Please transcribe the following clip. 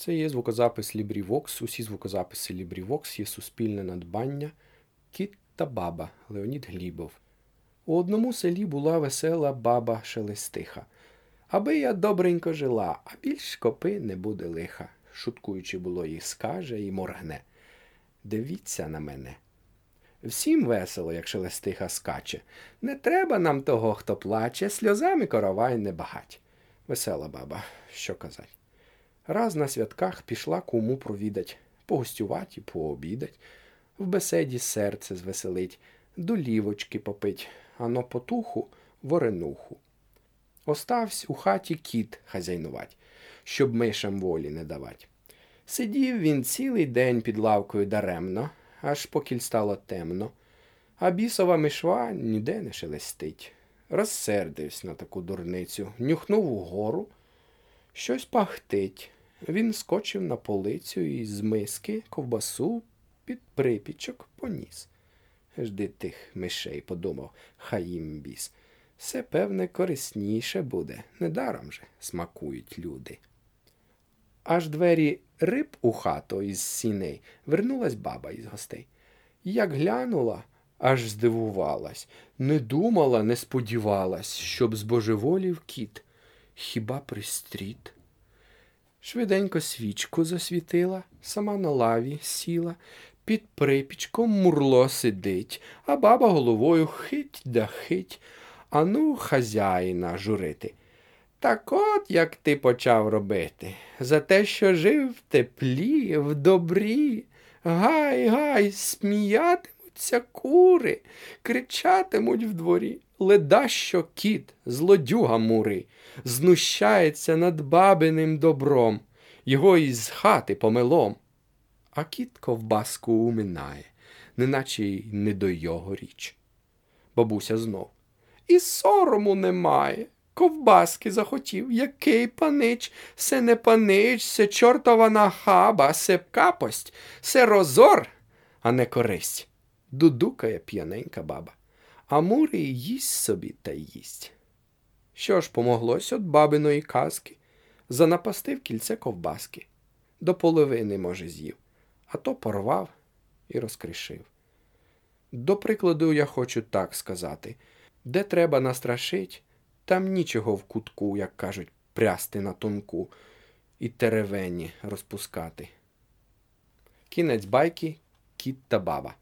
Це є звукозапис LibriVox. Усі звукозаписи LibriVox є суспільне надбання. Кіт та баба Леонід Глібов. У одному селі була весела баба Шелестиха. Аби я добренько жила, а більш копи не буде лиха. Шуткуючи було їй скаже і моргне. Дивіться на мене. Всім весело, як шелестиха скаче. Не треба нам того, хто плаче, сльозами коровай не багать. Весела баба, що казать. Раз на святках пішла куму провідать, погостювать і пообідать, в беседі серце звеселить, долівочки попить, а на потуху варенуху. Оставсь у хаті кіт хазяйнувать, щоб мишам волі не давать. Сидів він цілий день під лавкою даремно, аж покіль стало темно, а бісова мишва ніде не шелестить. Розсердився на таку дурницю, нюхнув угору, щось пахтить. Він скочив на полицю і з миски ковбасу під припічок поніс. Жди тих мишей, подумав, хай їм біс. Все, певне, корисніше буде, недаром же смакують люди. Аж двері риб у хату із сіней вернулась баба із гостей. Як глянула, аж здивувалась, не думала, не сподівалась, щоб збожеволів кіт, хіба пристріт. Швиденько свічку засвітила, сама на лаві сіла, під припічком мурло сидить, а баба головою хить да хить, ану хазяїна журити. Так от як ти почав робити, за те, що жив в теплі, в добрі, гай, гай, сміятимуться кури, кричатимуть в дворі. Леда, що кіт, злодюга мури, знущається над бабиним добром, його із хати помилом. А кіт ковбаску уминає, неначе й не до його річ. Бабуся знов. І сорому немає. Ковбаски захотів, який панич, се не панич, се чортова нахаба, се капость, се розор, а не користь. Дудукає п'яненька баба, а мури їсть собі та їсть. Що ж помоглось от бабиної казки? Занапастив кільце ковбаски. До половини, може, з'їв, а то порвав і розкришив. До прикладу, я хочу так сказати, де треба настрашить, там нічого в кутку, як кажуть, прясти на тонку і теревені розпускати. Кінець байки, кіт та баба.